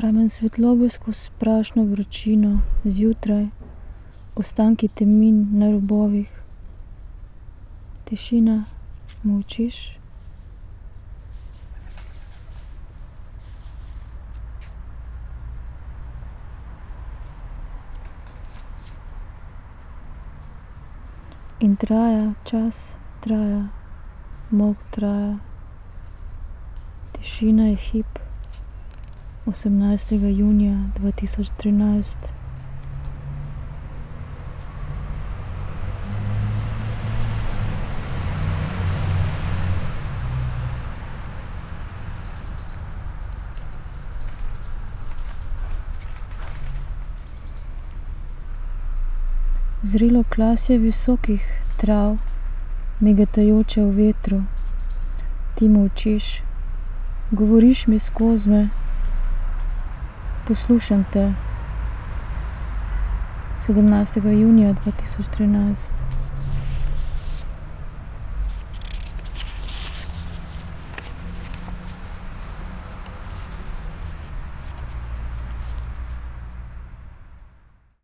Kamen svetlobe skozi prašno vročino, zjutraj, ostanki temin na robovih. Tišina, molčiš. In traja, čas traja, molk traja. Tišina je hip. Osemnajstega junija dva tisoč trinajst. Zrelo klasje visokih trav, migetajoče v vetru. Ti molčiš. Govoriš mi skozi me. Poslušam te. Sedemnajstega junija dva tisoč trinajst.